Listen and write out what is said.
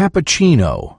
cappuccino.